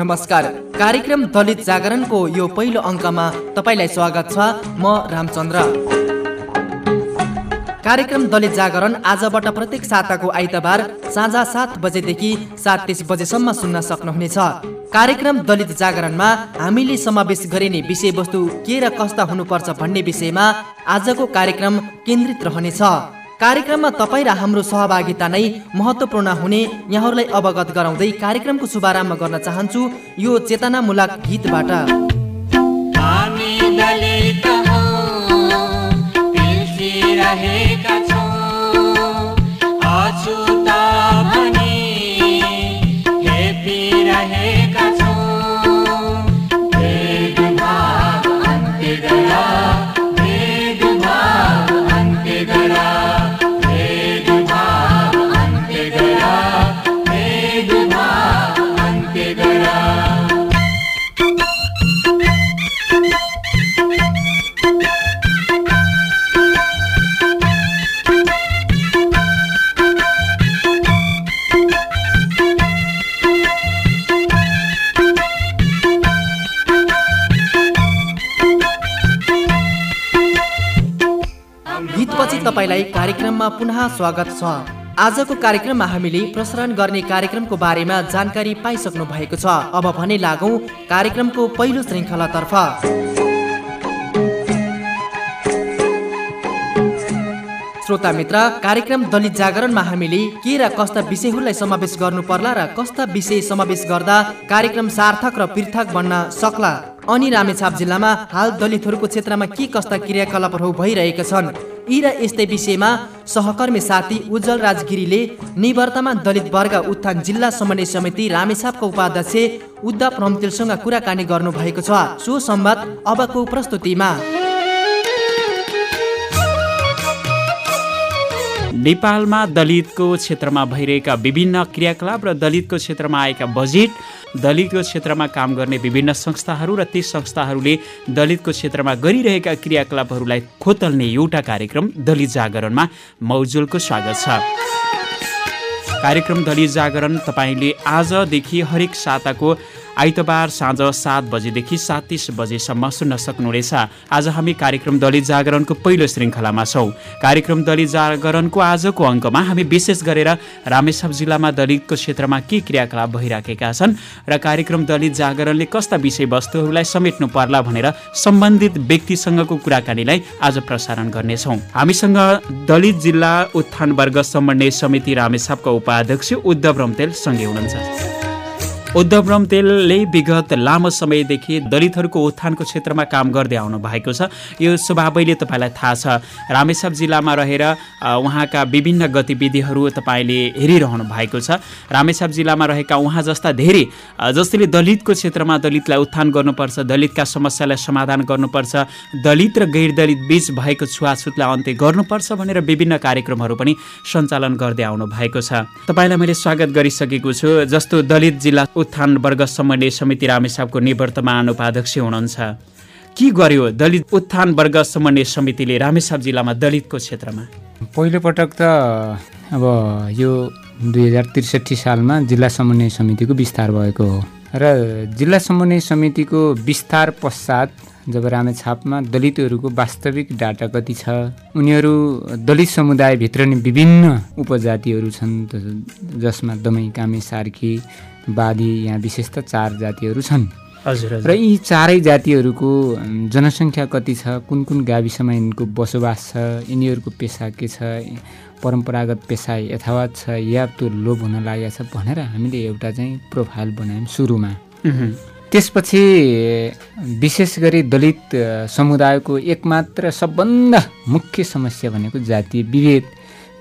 नमस्कार। कार्यक्रम दलित जागरणको यो पहिलो अङ्कमा तपाईँलाई स्वागत छ। म रामचन्द्र। कार्यक्रम दलित जागरण आजबाट प्रत्येक साताको आइतबार साँझ सात बजेदेखि सात तिस बजेसम्म सुन्न सक्नुहुनेछ। कार्यक्रम दलित जागरणमा हामीले समावेश गरिने विषयवस्तु के र कस्ता हुनुपर्छ भन्ने विषयमा आजको कार्यक्रम केन्द्रित रहनेछ। कार्यक्रममा तपाईँ र हाम्रो सहभागिता नै महत्त्वपूर्ण हुने यहाँहरूलाई अवगत गराउँदै कार्यक्रमको शुभारम्भ गर्न चाहन्छु यो चेतनामूलक गीतबाट। हामी दलित हौँ, कार्यक्रममा पुनः स्वागत छ। आजको कार्यक्रममा हामीले प्रसारण गर्ने कार्यक्रमको बारेमा जानकारी पाइसक्नु भएको छ। अब भने लागौँ कार्यक्रमको पहिलो श्रृङ्खलातर्फ। श्रोता मित्र कार्यक्रम दलित जागरणमा हामीले के र कस्ता विषयहरूलाई समावेश गर्नु पर्ला र कस्ता विषय समावेश गर्दा कार्यक्रम सार्थक र पृथक बन्न सक्ला? अनि रामेछाप जिल्लामा हाल दलितहरूको क्षेत्रमा के कस्ता क्रियाकलापहरू भइरहेका छन्? यी र यस्तै विषयमा सहकर्मी साथी उज्जवल राजगिरीले निवर्तमान दलित वर्ग उत्थान जिल्ला समन्वय समिति रामेछापका उपाध्यक्ष उद्धव रम्तिलसँग कुराकानी गर्नुभएको छ। सो सम्वाद अबको प्रस्तुतिमा। नेपालमा दलितको क्षेत्रमा भइरहेका विभिन्न क्रियाकलाप र दलितको क्षेत्रमा आएका बजेट दलितको क्षेत्रमा काम गर्ने विभिन्न संस्थाहरू र ती संस्थाहरूले दलितको क्षेत्रमा गरिरहेका क्रियाकलापहरूलाई खोतल्ने एउटा कार्यक्रम दलित जागरणमा मौजुलको स्वागत छ। कार्यक्रम दलित जागरण तपाईँले आजदेखि हरेक साताको आइतबार साँझ सात बजेदेखि सात तिस बजेसम्म सुन्न सक्नुहुनेछ। आज हामी कार्यक्रम दलित जागरणको पहिलो श्रृङ्खलामा छौँ। कार्यक्रम दलित जागरणको आजको अङ्कमा हामी विशेष गरेर रामेछाप जिल्लामा दलितको क्षेत्रमा के क्रियाकलाप भइराखेका छन् र कार्यक्रम दलित जागरणले कस्ता विषयवस्तुहरूलाई समेट्नु पर्ला भनेर सम्बन्धित व्यक्तिसँगको कुराकानीलाई आज प्रसारण गर्नेछौँ। हामीसँग दलित जिल्ला उत्थान वर्ग समन्वय समिति रामेछापका उपाध्यक्ष उद्धव रम्तेल सँगै हुनुहुन्छ। उद्धव रम्तेलले विगत लामो समयदेखि दलितहरूको उत्थानको क्षेत्रमा काम गर्दै आउनु भएको छ। यो स्वभावैले तपाईँलाई थाहा छ। रामेछाप जिल्लामा रहेर उहाँका विभिन्न गतिविधिहरू तपाईँले हेरिरहनु भएको छ। रामेछाप जिल्लामा रहेका उहाँ जस्ता धेरै जसले दलितको क्षेत्रमा दलितलाई उत्थान गर्नुपर्छ दलितका समस्यालाई समाधान गर्नुपर्छ दलित र गैर दलित बीच भएको छुवाछुतलाई अन्त्य गर्नुपर्छ भनेर विभिन्न कार्यक्रमहरू पनि सञ्चालन गर्दै आउनु भएको छ। तपाईँलाई मैले स्वागत गरिसकेको छु। जस्तो दलित जिल्ला उत्थान वर्ग समन्वय समिति रामेछापको निवर्तमान उपाध्यक्ष हुनुहुन्छ। के गर्यो दलित उत्थान वर्ग समन्वय समितिले रामेछाप जिल्लामा दलितको क्षेत्रमा? पहिलोपटक त अब यो दुई हजार त्रिसठी सालमा जिल्ला समन्वय समितिको विस्तार भएको हो। र जिल्ला समन्वय समितिको विस्तार पश्चात जब रामेछापमा दलितहरूको वास्तविक डाटा कति छ उनीहरू दलित समुदायभित्र नै विभिन्न उपजातिहरू छन् जसमा दमै कामे सार्की बादी यहाँ विशेष त चार जातिहरू छन्। हजुर र यी चारै जातिहरूको जनसङ्ख्या कति छ कुन कुन गाविसमा यिनको बसोबास छ यिनीहरूको पेसा के छ परम्परागत पेसा यथावत छ या त्यो लोभ हुन लागेको छ भनेर हामीले एउटा चाहिँ प्रोफाइल बनायौँ सुरुमा। त्यसपछि विशेष गरी दलित समुदायको एकमात्र सबभन्दा मुख्य समस्या भनेको जातीय विभेद।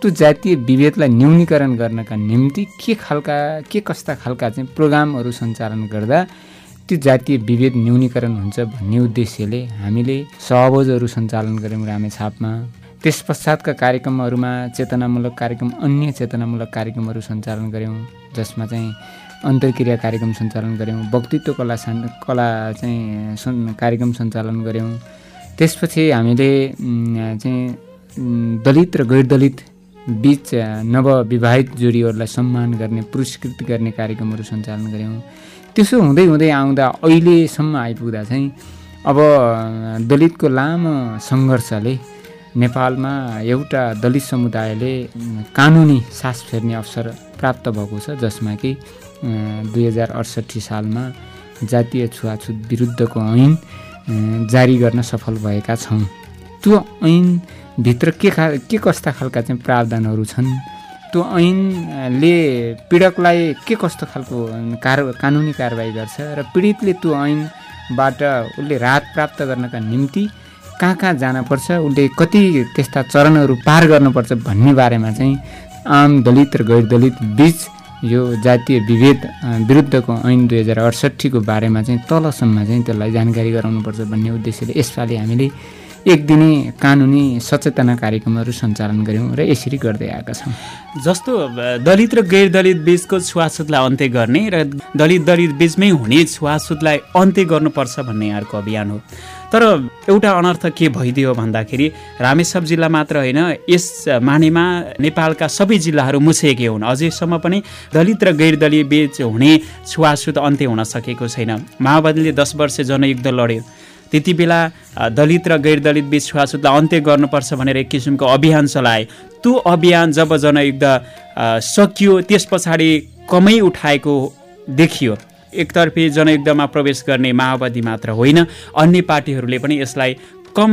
त्यो जातीय विभेदलाई न्यूनीकरण गर्नका निम्ति के खालका के कस्ता खालका चाहिँ प्रोग्रामहरू सञ्चालन गर्दा त्यो जातीय विभेद न्यूनीकरण हुन्छ भन्ने उद्देश्यले हामीले सहभोजहरू सञ्चालन गऱ्यौँ रामेछापमा। त्यस पश्चातका कार्यक्रमहरूमा चेतनामूलक कार्यक्रम अन्य चेतनामूलक कार्यक्रमहरू सञ्चालन गऱ्यौँ जसमा चाहिँ अन्तर्क्रिया कार्यक्रम सञ्चालन गऱ्यौँ वक्तित्व कला कला चाहिँ सन् कार्यक्रम सञ्चालन गऱ्यौँ। त्यसपछि हामीले चाहिँ दलित र गैर दलित बिच नवविवाहित जोडीहरूलाई सम्मान गर्ने पुरस्कृत गर्ने कार्यक्रमहरू सञ्चालन गऱ्यौँ। त्यसो हुँदै हुँदै आउँदा अहिलेसम्म आइपुग्दा चाहिँ अब दलितको लामो सङ्घर्षले नेपालमा एउटा दलित समुदायले कानुनी सास फेर्ने अवसर प्राप्त भएको छ जसमा कि दुई हजार अडसट्ठी सालमा जातीय छुवाछुत विरुद्धको ऐन जारी गर्न सफल भएका छौँ। त्यो ऐनभित्र के खा के कस्ता खालका चाहिँ प्रावधानहरू छन्? त्यो ऐनले पीडकलाई के कस्तो खालको कार कानुनी कारवाही गर्छ र पीडितले त्यो ऐनबाट उसले राहत प्राप्त गर्नका निम्ति कहाँ कहाँ जानुपर्छ? उसले कति त्यस्ता चरणहरू पार गर्नुपर्छ भन्ने बारेमा चाहिँ आम दलित र गैर दलित बिच यो जातीय विभेद विरुद्धको ऐन दुई हजार अडसट्ठीको बारेमा चाहिँ तलसम्म चाहिँ त्यसलाई जानकारी गराउनुपर्छ भन्ने उद्देश्यले यसपालि हामीले एक दिने कानुनी सचेतना कार्यक्रमहरू सञ्चालन गऱ्यौँ र यसरी गर्दै आएका छौँ। जस्तो दलित र गैर दलित बिचको छुवाछुतलाई अन्त्य गर्ने र दलित दलित बिचमै हुने छुवाछुतलाई अन्त्य गर्नुपर्छ भन्ने यहाँहरूको अभियान हो। तर एउटा अनर्थ के भइदियो भन्दाखेरि रामेछाप जिल्ला मात्र होइन यस मानेमा नेपालका सबै जिल्लाहरू मुछेकै हुन्। अझैसम्म पनि दलित र गैर दलित बिच हुने छुवाछुत अन्त्य हुन सकेको छैन। माओवादीले दस वर्ष जनयुद्ध लड्यो। त्यति बेला दलित र गैर दलित बिच छुवाछुतलाई अन्त्य गर्नुपर्छ भनेर एक किसिमको अभियान चलाए। त्यो अभियान जब जनयुद्ध सकियो त्यस पछाडि कमै उठाएको देखियो। एकतर्फी जनयुद्धमा प्रवेश गर्ने माओवादी मात्र होइन अन्य पार्टीहरूले पनि यसलाई कम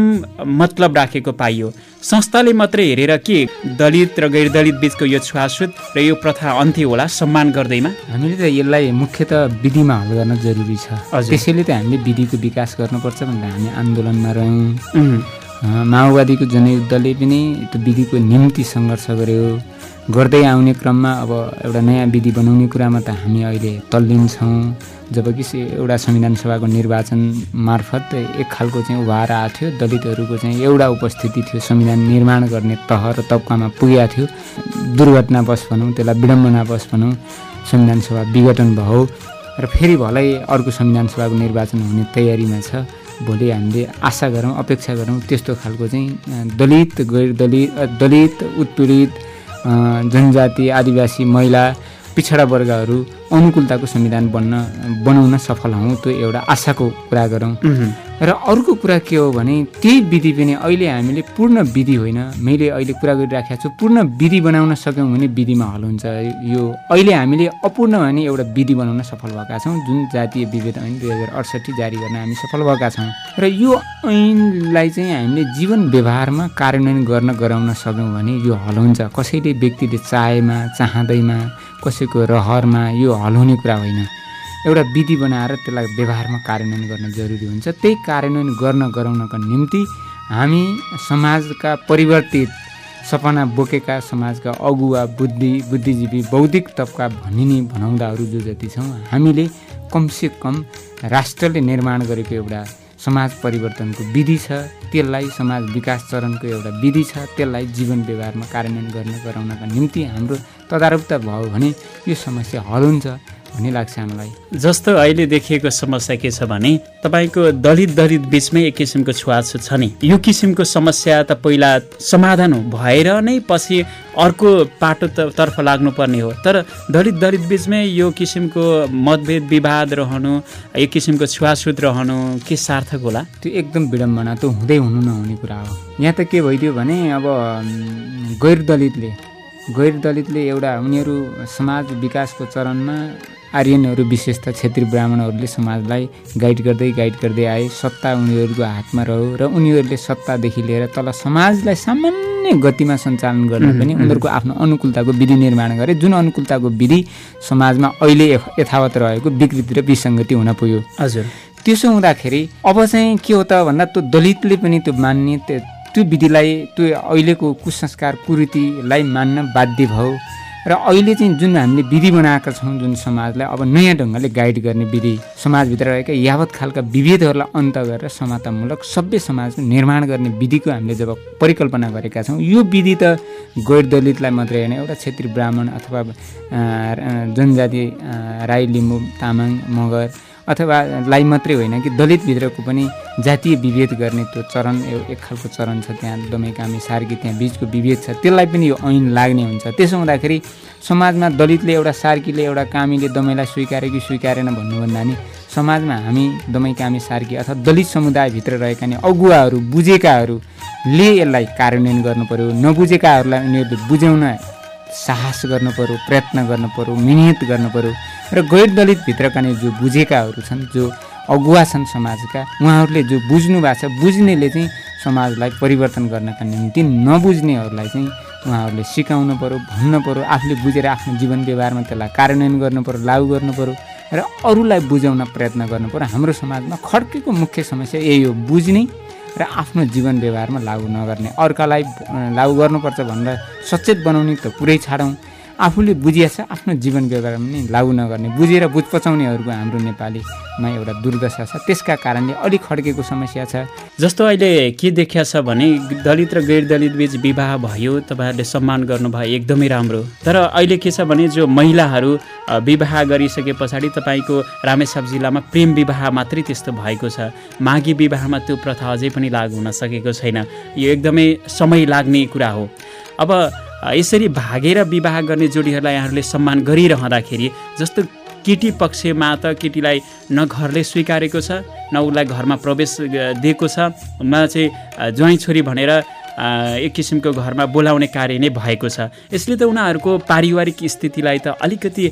मतलब राखेको पाइयो। संस्थाले मात्रै हेरेर के दलित र गैर दलित बिचको यो छुवाछुत र यो प्रथा अन्त्य होला सम्मान गर्दैमा? हामीले त यसलाई मुख्यतः विधिमा हल गर्न जरुरी छ। त्यसैले त हामीले विधिको विकास गर्नुपर्छ भनेर हामी आन्दोलनमा रह्यौँ। माओवादीको जनयुद्धले पनि त्यो विधिको निम्ति सङ्घर्ष गर्यो। गर्दै आउने क्रममा अब एउटा नयाँ विधि बनाउने कुरामा त हामी अहिले तल्लीन छौँ। जबकि एउटा संविधान सभाको निर्वाचन मार्फत एक खालको चाहिँ उभार आएको थियो। दलितहरूको चाहिँ एउटा उपस्थिति थियो। संविधान निर्माण गर्ने तह र तब्कामा पुगेको थियो। दुर्घटनावश भनौँ त्यसलाई विडम्बनावश भनौँ संविधान सभा विघटन भयो र फेरि भलै अर्को संविधान सभाको निर्वाचन हुने तयारीमा छ। भोलि हामीले आशा गरौँ अपेक्षा गरौँ त्यस्तो खालको चाहिँ दलित गैर दलित दलित उत्पीडित जनजाति आदिवासी महिला पिछडा वर्गहरू अनुकूलताको संविधान बन्न बनाउन सफल हौँ त्यो एउटा आशाको कुरा गरौँ। र अर्को कुरा के हो भने त्यही विधि पनि अहिले हामीले पूर्ण विधि होइन। मैले अहिले कुरा गरिराखेको छु पूर्ण विधि बनाउन सक्यौँ भने विधिमा हल हुन्छ। यो अहिले हामीले अपूर्ण भने एउटा विधि बनाउन सफल भएका छौँ। जुन जातीय विभेद ऐन दुई हजार अडसट्ठी जारी गर्न हामी सफल भएका छौँ। र यो ऐनलाई चाहिँ हामीले जीवन व्यवहारमा कार्यान्वयन गर्न गराउन सक्यौँ भने यो हल हुन्छ। कसैले व्यक्तिले चाहेमा चाहँदैमा कसैको रहरमा यो हल हुने कुरा होइन। एउटा विधि बनाएर त्यसलाई व्यवहारमा कार्यान्वयन गर्न जरुरी हुन्छ। त्यही कार्यान्वयन गर्न गराउनका निम्ति हामी समाजका परिवर्तित सपना बोकेका समाजका अगुवा बुद्धि बुद्धिजीवी बौद्धिक तबका भनिने भनाउँदाहरू जो जति छौँ हामीले कमसे कम राष्ट्रले निर्माण गरेको एउटा समाज परिवर्तनको विधि छ। त्यसलाई समाज विकास चरणको एउटा विधि छ। त्यसलाई जीवन व्यवहारमा कार्यान्वयन गर्न गराउनका निम्ति हाम्रो तदारुकता भयो भने यो समस्या हल हुन्छ। भन्ने लाग्छ हामीलाई। जस्तो अहिले देखिएको समस्या के छ भने तपाईँको दलित दलित बिचमै एक किसिमको छुवाछुत छ नि। यो किसिमको समस्या त पहिला समाधान भएर नै पछि अर्को पाटो त- तर्फ लाग्नुपर्ने हो। तर दलित दलित बिचमै यो किसिमको मतभेद विवाद रहनु एक किसिमको छुवाछुत रहनु के सार्थक होला? त्यो एकदम विडम्बना त्यो हुँदै हुनु नहुने कुरा हो। यहाँ त के भइदियो भने अब गैर दलितले गैर दलितले एउटा उनीहरू समाज विकासको चरणमा आर्यनहरू विशेष त क्षेत्रीय ब्राह्मणहरूले समाजलाई गाइड गर्दै गाइड गर्दै आए। सत्ता उनीहरूको हातमा रह्यो र उनीहरूले सत्तादेखि लिएर तल समाजलाई सामान्य गतिमा सञ्चालन गर्न पनि उनीहरूको आफ्नो अनुकूलताको विधि निर्माण गरे। जुन अनुकूलताको विधि समाजमा अहिले यथ- यथावत रहेको विकृति र विसङ्गति हुन पुग्यो। हजुर। त्यसो हुँदाखेरि अब चाहिँ के हो त भन्दा त्यो दलितले पनि त्यो मान्ने त्यो विधिलाई त्यो अहिलेको कुसंस्कार कुरीतिलाई मान्न बाध्य भयो। र अहिले चाहिँ जुन हामीले विधि बनाएका छौँ जुन समाजलाई अब नयाँ ढङ्गले गाइड गर्ने विधि समाजभित्र रहेका यावत खालका विभेदहरूलाई अन्त गरेर समतामूलक सभ्य समाजको निर्माण गर्ने विधिको हामीले जब परिकल्पना गरेका छौँ यो विधि त गैर दलितलाई मात्रै होइन एउटा क्षेत्रीय ब्राह्मण अथवा जनजाति राई लिम्बू तामाङ मगर अथवा लाई मात्रै होइन कि दलितभित्रको पनि जातीय विभेद गर्ने त्यो चरण एक खालको चरण छ त्यहाँ दमै कामी सार्की त्यहाँ बिचको विभेद छ त्यसलाई पनि यो ऐन लाग्ने हुन्छ। त्यसो हुँदाखेरि समाजमा दलितले एउटा सार्कीले एउटा कामीले दमैलाई स्वीकारे कि स्वीकारेन भन्नुभन्दा नि समाजमा हामी दमै कामी सार्की अथवा दलित समुदायभित्र रहेका नि अगुवाहरू बुझेकाहरूले यसलाई कार्यान्वयन गर्नु पर्यो। नबुझेकाहरूलाई उनीहरूले बुझाउन साहस गर्नु पर्यो प्रयत्न गर्नु पर्यो मिहिनेत गर्नु पर्यो। र गैर दलितभित्रका नि जो बुझेकाहरू छन् जो अगुवा छन् समाजका उहाँहरूले जो बुझ्नु भएको छ बुझ्नेले चाहिँ समाजलाई परिवर्तन गर्नका निम्ति नबुझ्नेहरूलाई चाहिँ उहाँहरूले सिकाउनु पऱ्यो भन्नु पऱ्यो आफूले बुझेर आफ्नो जीवन व्यवहारमा त्यसलाई कार्यान्वयन गर्नु पऱ्यो लागु गर्नु पऱ्यो र अरूलाई बुझाउन प्रयत्न गर्नु पऱ्यो हाम्रो समाजमा खड्केको मुख्य समस्या यही हो बुझ्ने र आफ्नो जीवन व्यवहारमा लागु नगर्ने। अर्कालाई लागु गर्नुपर्छ भनेर सचेत बनाउने त पुरै छाडौँ। आफूले बुझिया छ आफ्नो जीवन व्यवहारमा पनि लागु नगर्ने बुझेर बुझ पचाउनेहरूको हाम्रो नेपालीमा एउटा दुर्दशा छ। त्यसका कारणले अलिक खड्केको समस्या छ। जस्तो अहिले के देखिया छ भने दलित र गैर दलित बिच विवाह भयो तपाईँहरूले सम्मान गर्नुभयो एकदमै राम्रो। तर अहिले के छ भने जो महिलाहरू विवाह गरिसके पछाडि तपाईँको रामेछाप जिल्लामा प्रेम विवाह मात्रै त्यस्तो भएको छ। माघी विवाहमा त्यो प्रथा अझै पनि लागु हुन सकेको छैन। यो एकदमै समय लाग्ने कुरा हो। अब यसरी भागेर विवाह गर्ने जोडीहरूलाई यहाँहरूले सम्मान गरिरहँदाखेरि जस्तो केटी पक्षमा त केटीलाई न घरले स्वीकारेको छ न उसलाई घरमा प्रवेश दिएको छ। न चाहिँ ज्वाइँ छोरी भनेर एक किसिमको घरमा बोलाउने कार्य नै भएको छ। यसले त उनीहरूको पारिवारिक स्थितिलाई त अलिकति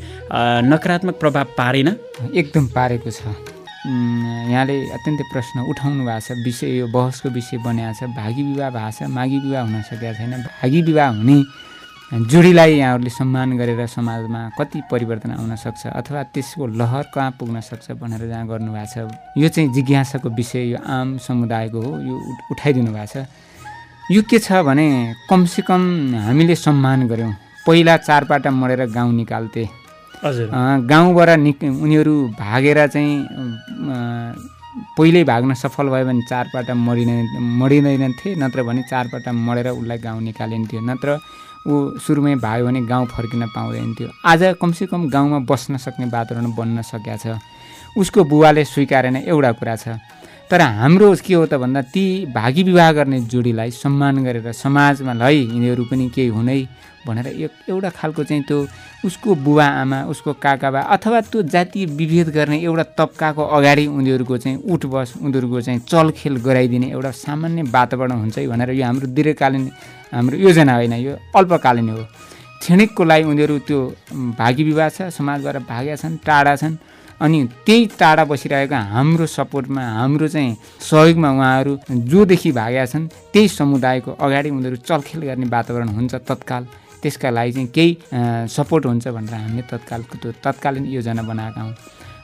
नकारात्मक प्रभाव पारेन? एकदम पारेको छ। यहाँले अत्यन्तै प्रश्न उठाउनु भएको छ। विषय यो बहसको विषय बनाएको छ। भागी विवाह भएको छ माघी विवाह हुन सकेको छैन। भागी विवाह हुने जोडीलाई यहाँहरूले सम्मान गरेर समाजमा कति परिवर्तन आउन सक्छ अथवा त्यसको लहर कहाँ पुग्न सक्छ भनेर जहाँ गर्नुभएको छ यो चाहिँ जिज्ञासाको विषय यो आम समुदायको हो यो उठ- उठाइदिनु भएको छ। यो के छ भने कमसेकम हामीले सम्मान गऱ्यौँ। पहिला चारपाटा मरेर गाउँ निकाल्थे। गाउँबाट निक उनीहरू भागेर चाहिँ पहिल्यै भाग्न सफल भयो भने चारपल्ट मरिँदैन मरिँदैन थिए नत्र भने चारपल्ट मरेर उसलाई गाउँ निकालिन्थ्यो नत्र ऊ सुरुमै भाग्यो भने गाउँ फर्किन पाउँदैन थियो। आज कमसेकम गाउँमा बस्न सक्ने वातावरण बन्न सकेका छ। उसको बुवाले स्वीकारेन एउटा कुरा छ। तर हाम्रो के हो त भन्दा ती भागी विवाह गर्ने जोडीलाई सम्मान गरेर समाजमा ल यिनीहरू पनि केही हुनै भनेर एक एउटा खालको चाहिँ त्यो उसको बुबा आमा उसको काका बा अथवा त्यो जातीय विभेद गर्ने एउटा तब्काको अगाडि उनीहरूको चाहिँ उठबस उनीहरूको चाहिँ चलखेल गराइदिने एउटा सामान्य वातावरण हुन्छ है भनेर यो हाम्रो दीर्घकालीन हाम्रो योजना होइन यो अल्पकालीन हो। क्षणिकको लागि उनीहरू त्यो भागी विवाह छ समाजबाट भागेका छन् टाढा छन्। अनि त्यही टाढा बसिरहेको हाम्रो सपोर्टमा हाम्रो चाहिँ सहयोगमा उहाँहरू जोदेखि भागेका छन् त्यही समुदायको अगाडि उनीहरू चलखेल गर्ने वातावरण हुन्छ तत्काल। त्यसका लागि चाहिँ केही सपोर्ट हुन्छ भनेर हामीले तत्कालको त्यो तत्कालीन योजना बनाएका हौँ।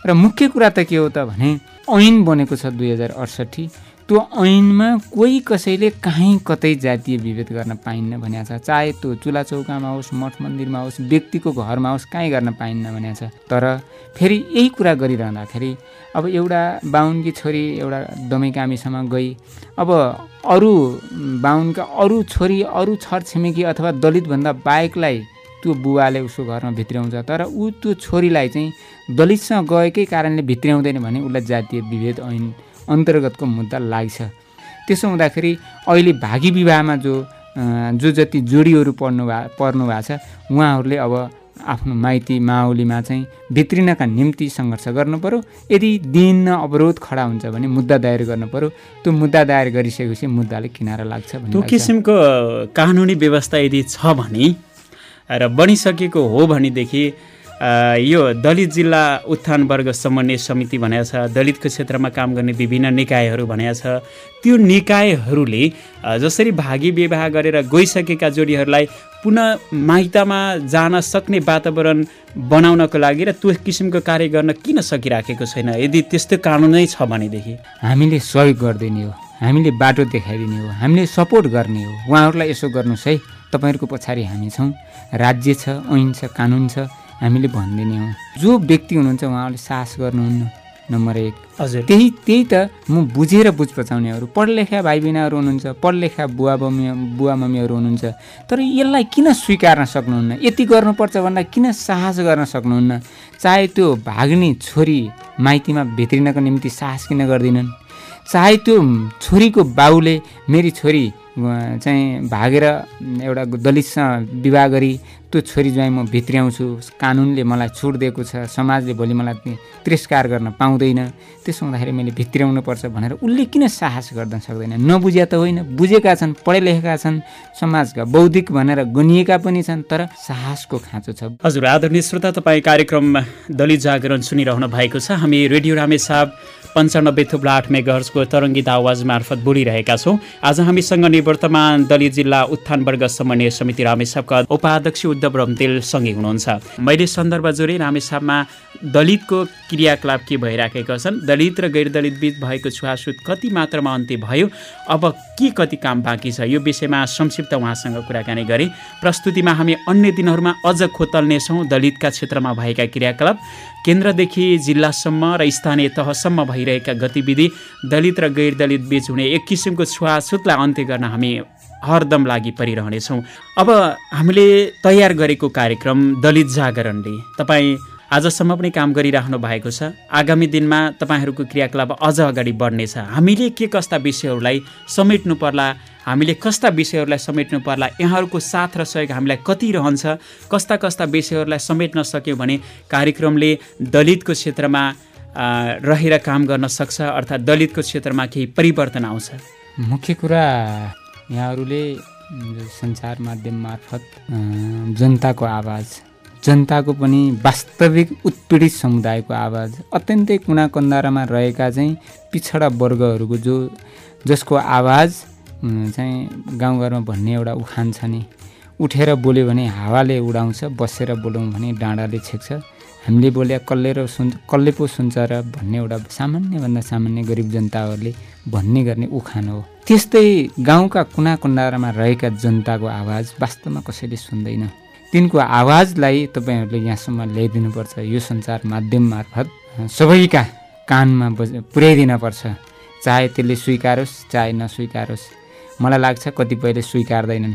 र मुख्य कुरा त के हो त भने ऐन बनेको छ दुई हजार अडसट्ठी त्यो ऐनमा कोही कसैले काहीँ कतै जातीय विभेद गर्न पाइन्न भनेको छ। चाहे त्यो चुला चौकामा होस् मठ मन्दिरमा होस् व्यक्तिको घरमा होस् कहीँ गर्न पाइन्न भनेको छ। तर फेरि यही कुरा गरिरहँदाखेरि अब एउटा बाहुनकी छोरी एउटा दमैकामीसँग गई। अब अरू बाहुनका अरू छोरी अरू छर छिमेकी अथवा दलितभन्दा बाहेकलाई त्यो बुवाले उसको घरमा भित्र्याउँछ तर ऊ त्यो छोरीलाई चाहिँ दलितसँग गएकै कारणले भित्र्याउँदैन भने उसलाई जातीय विभेद ऐन अन्तर्गतको मुद्दा लाग्छ। त्यसो हुँदाखेरि अहिले भागी विवाहमा जो जो जति जोडीहरू पर्नु भा पर्नु भएको छ उहाँहरूले अब आफ्नो माइती माओलीमा चाहिँ भित्रिनका निम्ति सङ्घर्ष गर्नु पऱ्यो यदि दिन अवरोध खडा हुन्छ भने मुद्दा दायर गर्नु पऱ्यो त्यो मुद्दा दायर गरिसकेपछि मुद्दाले किनारा लाग्छ त्यो। किसिमको कानुनी व्यवस्था यदि छ भने र बनिसकेको हो भनेदेखि यो दलित जिल्ला उत्थान वर्ग समन्वय समिति भनेको छ दलितको क्षेत्रमा काम गर्ने विभिन्न निकायहरू भनेको छ। त्यो निकायहरूले जसरी भागी विवाह गरेर गइसकेका जोडीहरूलाई पुनः माइतामा जान सक्ने वातावरण बनाउनको लागि र त्यो किसिमको कार्य गर्न किन सकिराखेको छैन? यदि त्यस्तो कानुनै छ भनेदेखि। हामीले सहयोग गरिदिने हो हामीले बाटो देखाइदिने हो हामीले सपोर्ट गर्ने हो। उहाँहरूलाई यसो गर्नुहोस् है। तपाईँहरूको पछाडि हामी छौँ। राज्य छ ऐन छ कानुन छ। हामीले भनिदिने हो। जो व्यक्ति हुनुहुन्छ उहाँहरूले साहस गर्नुहुन्न नम्बर एक। हजुर। त्यही त्यही त म बुझेर बुझ पचाउनेहरू पढलेखा भाइ बहिनीहरू हुनुहुन्छ पढलेखा बुवा मम्मी बुवा मम्मीहरू हुनुहुन्छ तर यसलाई किन स्वीकार्न सक्नुहुन्न? यति गर्नुपर्छ भन्दा किन साहस गर्न सक्नुहुन्न? चाहे त्यो भाग्ने छोरी माइतीमा भित्रिनको निम्ति साहस किन गर्दिनन्? चाहे त्यो छोरीको बाउले मेरी छोरी चाहिँ भागेर एउटा दलितसँग विवाह गरी त्यो छोरी ज्वाइँ म भित्र्याउँछु कानुनले मलाई छुट दिएको छ समाजले भोलि मलाई तिरस्कार गर्न पाउँदैन। त्यसो हुँदाखेरि मैले भित्र्याउनु पर्छ भनेर उसले किन साहस गर्न सक्दैन? नबुझ्या त होइन बुझेका छन् पढे लेखेका छन् समाजका बौद्धिक भनेर गनिएका पनि छन् तर साहसको खाँचो छ। हजुर आदरणीय श्रोता तपाईँ कार्यक्रम दलित जागरण सुनिरहनु भएको छ। हामी रेडियो रामेसाब पन्चानब्बे थुप्ला आठ मेगर्सको तरङ्गित आवाज मार्फत बोलिरहेका छौँ। आज हामीसँग निवर्तमान दलित जिल्ला उत्थान वर्ग समन्वय समिति रामेसाबका उपाध्यक्ष उद्धव रम्तेल सँगै हुनुहुन्छ। मैले सन्दर्भ जोडेँ रामेसाबमा दलितको क्रियाकलाप के भइराखेका छन्? दलित र गैर दलित बिच भएको छुवाछुत कति मात्रामा अन्त्य भयो? अब के कति काम बाँकी छ? यो विषयमा संक्षिप्त उहाँसँग कुराकानी गरेँ। प्रस्तुतिमा हामी अन्य दिनहरूमा अझ खोतल्नेछौँ दलितका क्षेत्रमा भएका क्रियाकलाप। केन्द्रदेखि जिल्लासम्म र स्थानीय तहसम्म भइरहेका गतिविधि दलित र गैर दलित बिच हुने एक किसिमको छुवाछुतलाई अन्त्य गर्न हामी हरदम लागि परिरहनेछौँ। अब हामीले तयार गरेको कार्यक्रम दलित जागरणले। तपाईँ आजसम्म पनि काम गरिराख्नु भएको छ। आगामी दिनमा तपाईँहरूको क्रियाकलाप अझ अगाडि बढ्नेछ। हामीले के कस्ता विषयहरूलाई समेट्नु पर्ला? हामीले कस्ता विषयहरूलाई समेट्नु पर्ला? यहाँहरूको साथ र सहयोग हामीलाई कति रहन्छ? कस्ता कस्ता विषयहरूलाई समेट्न सक्यौँ भने कार्यक्रमले दलितको क्षेत्रमा रहेर काम गर्न सक्छ अर्थात् दलितको क्षेत्रमा केही परिवर्तन आउँछ। मुख्य कुरा यहाँहरूले सञ्चार माध्यम मार्फत जनताको आवाज जनताको पनि वास्तविक उत्पीडित समुदायको आवाज अत्यन्तै कुना कन्दारामा रहेका चाहिँ पिछडा वर्गहरूको जो जसको आवाज चाहिँ गाउँघरमा भन्ने एउटा उखान छ नि। उठेर बोल्यो भने हावाले उडाउँछ बसेर बोलौँ भने डाँडाले छेक्छ। हामीले बोले कसले र सुन्छ कसले पो सुन्छ र भन्ने एउटा सामान्यभन्दा सामान्य गरिब जनताहरूले भन्ने गर्ने उखान हो। त्यस्तै गाउँका कुना कुण्डारामा रहेका जनताको आवाज वास्तवमा कसैले सुन्दैन। तिनको आवाजलाई तपाईँहरूले यहाँसम्म ल्याइदिनुपर्छ। यो सञ्चार माध्यम मार्फत सबैका कानमा बज पुर्याइदिन पर्छ। चाहे त्यसले स्वीकारोस् चाहे नस्वीकारोस्। मलाई लाग्छ कतिपयले स्वीकार्दैनन्।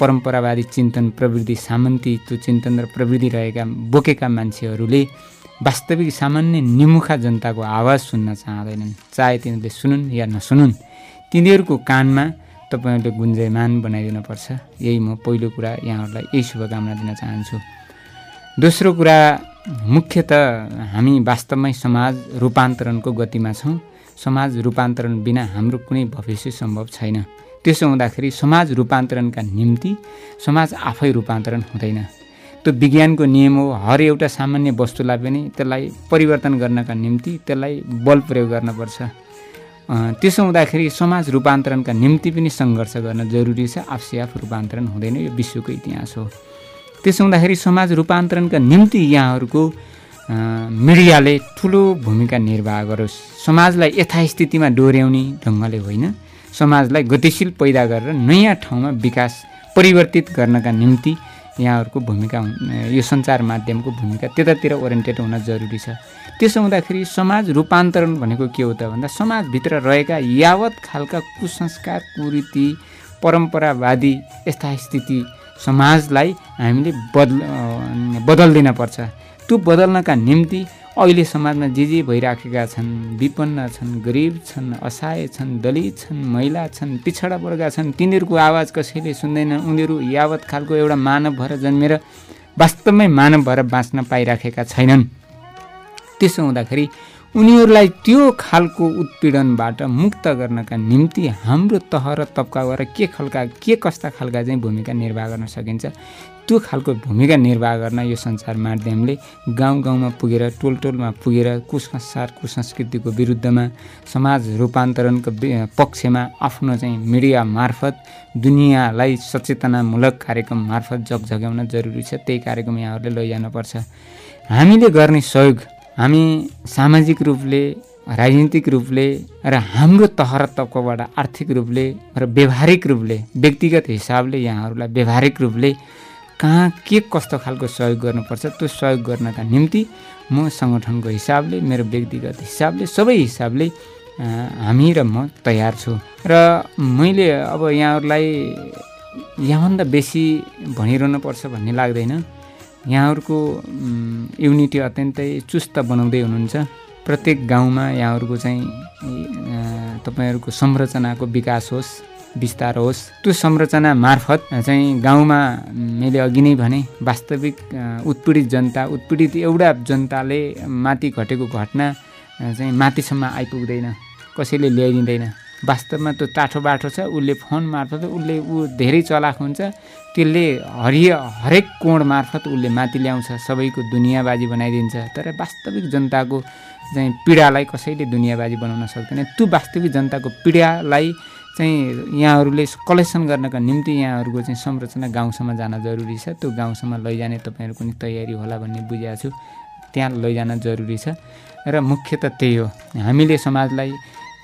परम्परावादी चिन्तन प्रवृत्ति सामन्ती त्यो चिन्तन र प्रवृत्ति रहेका बोकेका मान्छेहरूले वास्तविक सामान्य निमुखा जनताको आवाज सुन्न चाहँदैनन्। चाहे तिनीहरूले सुनुन् या नसुनुन् तिनीहरूको कानमा तपाईँहरूले गुन्जयमान बनाइदिनुपर्छ। यही म पहिलो कुरा यहाँहरूलाई यही शुभकामना दिन चाहन्छु। दोस्रो कुरा मुख्यत हामी वास्तवमै समाज रूपान्तरणको गतिमा छौँ। समाज रूपान्तरण बिना हाम्रो कुनै भविष्य सम्भव छैन। त्यसो हुँदाखेरि समाज रूपान्तरणका निम्ति समाज आफै रूपान्तरण हुँदैन। त्यो विज्ञानको नियम हो हर एउटा सामान्य वस्तुलाई पनि त्यसलाई परिवर्तन गर्नका निम्ति त्यसलाई बल प्रयोग गर्नुपर्छ। त्यसो हुँदाखेरि समाज रूपान्तरणका निम्ति पनि सङ्घर्ष गर्न जरुरी छ आफसे आफ रूपान्तरण हुँदैन यो विश्वको इतिहास हो। त्यसो हुँदाखेरि समाज रूपान्तरणका निम्ति यहाँहरूको मिडियाले ठुलो भूमिका निर्वाह गरोस्। समाजलाई यथास्थितिमा डोर्याउने ढङ्गले होइन। समाजलाई गतिशील पैदा गरेर नयाँ ठाउँमा विकास परिवर्तित गर्नका निम्ति यहाँहरूको भूमिका यो सञ्चार माध्यमको भूमिका त्यतातिर ओरिएन्टेड हुन जरुरी छ। त्यसो हुँदाखेरि समाज रूपान्तरण भनेको के हो त भन्दा समाजभित्र रहेका यावत खालका कुसंस्कार कुरीति परम्परावादी यस्ता स्थिति समाजलाई हामीले बदल अ, बदलिदिन पर्छ। त्यो बदल्नका निम्ति अहिले समाजमा जे जे भइराखेका छन् विपन्न छन् गरिब छन् असहाय छन् दलित छन् महिला छन् पिछडा वर्ग छन् तिनीहरूको आवाज कसैले सुन्दैन उनीहरू यावत खालको एउटा मानव भएर जन्मेर वास्तवमै मानव भएर बाँच्न पाइराखेका छैनन्। त्यसो हुँदाखेरि उनीहरूलाई त्यो खालको उत्पीडनबाट मुक्त गर्नका निम्ति हाम्रो तह र तब्काबाट के खालका के कस्ता खालका चाहिँ भूमिका निर्वाह गर्न सकिन्छ त्यो खालको भूमिका निर्वाह गर्न यो सञ्चार माध्यमले गाउँ गाउँमा पुगेर टोल टोलमा पुगेर कुसंस्कार कुसंस्कृतिको विरुद्धमा समाज रूपान्तरणको पक्षमा आफ्नो चाहिँ मिडिया मार्फत दुनियाँलाई सचेतनामूलक कार्यक्रम मार्फत जगजगाउन जरुरी छ। त्यही कार्यक्रम यहाँहरूले लैजानुपर्छ। हामीले गर्ने सहयोग हामी सामाजिक रूपले राजनीतिक रूपले र हाम्रो तह र आर्थिक रूपले र व्यवहारिक रूपले व्यक्तिगत हिसाबले यहाँहरूलाई व्यवहारिक रूपले कहाँ के कस्तो खालको सहयोग गर्नुपर्छ त्यो सहयोग गर्नका निम्ति म सङ्गठनको हिसाबले मेरो व्यक्तिगत हिसाबले सबै हिसाबले हामी र म तयार छु। र मैले अब यहाँहरूलाई यहाँभन्दा बेसी भनिरहनु पर्छ भन्ने लाग्दैन। यहाँहरूको युनिटी अत्यन्तै चुस्त बनाउँदै हुनुहुन्छ। प्रत्येक गाउँमा यहाँहरूको चाहिँ तपाईँहरूको संरचनाको विकास होस्। विस्तार होस्। त्यो संरचना मार्फत चाहिँ गाउँमा मैले अघि नै भने वास्तविक उत्पीडित जनता उत्पीडित एउटा जनताले माथि घटेको घटना चाहिँ माथिसम्म आइपुग्दैन कसैले ल्याइदिँदैन। वास्तवमा त्यो टाठो बाटो छ उसले फोन मार्फत उसले ऊ धेरै चलाक हुन्छ त्यसले हरिय हरेक कोण मार्फत उसले माथि ल्याउँछ सबैको दुनियाँबाजी बनाइदिन्छ। तर वास्तविक जनताको चाहिँ पीडालाई कसैले दुनियाँबाजी बनाउन सक्दैन। त्यो वास्तविक जनताको पीडालाई चाहिँ यहाँहरूले कलेक्सन गर्नका निम्ति यहाँहरूको चाहिँ संरचना गाउँसम्म जान जरुरी छ। त्यो गाउँसम्म लैजाने तपाईँहरूको नि तयारी होला भन्ने बुझेको छु। त्यहाँ लैजान जरुरी छ। र मुख्य त त्यही हो। हामीले समाजलाई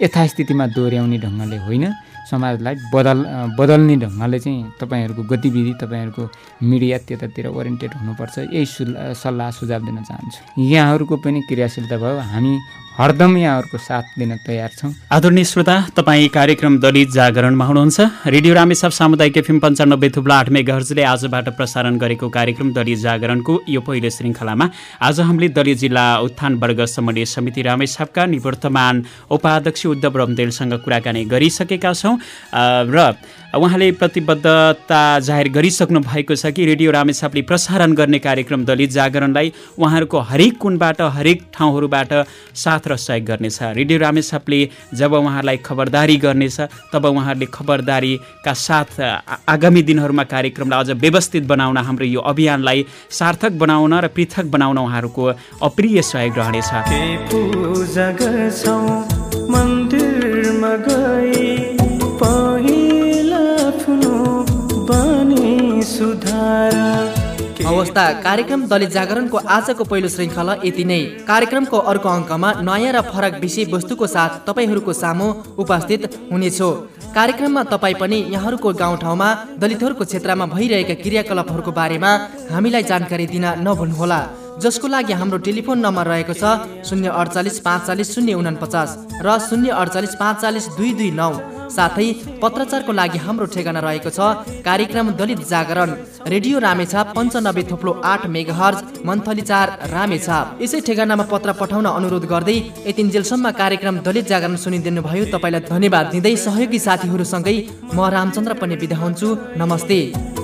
यथास्थितिमा दोहोऱ्याउने ढङ्गले होइन। समाजलाई बदल बदल्ने ढङ्गले चाहिँ तपाईँहरूको गतिविधि तपाईँहरूको मिडिया त्यतातिर ओरिएन्टेड हुनुपर्छ। यही सुल सल्लाह सुझाव दिन चाहन्छु। यहाँहरूको पनि क्रियाशीलता भयो। हामी हरदम यहाँहरूको साथ दिन तयार छौँ। आदरणीय श्रोता तपाईँ कार्यक्रम दलित जागरणमा हुनुहुन्छ। रेडियो रामेसाप सामुदायिक एफएम पन्चानब्बे थुप्ला आठ मेगाहर्जले आजबाट प्रसारण गरेको कार्यक्रम दलित जागरणको यो पहिलो श्रृङ्खलामा आज हामीले दलित जिल्ला उत्थान वर्ग समन्वय समिति रामेसापका निवर्तमान उपाध्यक्ष उद्धव रमदेलसँग कुराकानी गरिसकेका छौँ। र उहाँले प्रतिबद्धता जाहेर गरिसक्नु भएको छ कि रेडियो रामेसापले प्रसारण गर्ने कार्यक्रम दलित जागरणलाई उहाँहरूको हरेक कुनबाट हरेक ठाउँहरूबाट साथ र सहयोग गर्नेछ। रेडियो रामेसापले जब उहाँलाई खबरदारी गर्नेछ तब उहाँहरूले खबरदारीका साथ आगामी दिनहरूमा कार्यक्रमलाई अझ व्यवस्थित बनाउन हाम्रो यो अभियानलाई सार्थक बनाउन र पृथक बनाउन उहाँहरूको अप्रिय सहयोग रहनेछ। मन्दिरमा गई अवस्था। कार्यक्रम दलित जागरणको आजको पहिलो श्रृङ्खला यति नै। कार्यक्रमको अर्को अङ्कमा नयाँ र फरक विषयवस्तुको साथ तपाईँहरूको सामु उपस्थित हुनेछु। कार्यक्रममा तपाईँ पनि यहाँहरूको गाउँठाउँमा दलितहरूको क्षेत्रमा भइरहेका क्रियाकलापहरूको बारेमा हामीलाई जानकारी दिन नभुल्नुहोला। जसको लागि हाम्रो टेलिफोन नम्बर रहेको छ शून्य अडचालिस पाँच चालिस शून्य उनापचास र शून्य अडचालिस पाँच चालिस दुई दुई नौ। साथै पत्रचारको लागि हाम्रो ठेगाना रहेको छ। कार्यक्रम दलित जागरण। रेडियो रामेछाप पञ्चानब्बे थोप्लो आठ मेगाहर्ज मन्थली चार रामेछाप। यसै ठेगानामा पत्र पठाउन अनुरोध गर्दै यतिन्जेलसम्म कार्यक्रम दलित जागरण सुनिदिनु भयो तपाईँलाई धन्यवाद दिँदै सहयोगी साथीहरूसँगै म रामचन्द्र पनि बिदा हुन्छु। नमस्ते।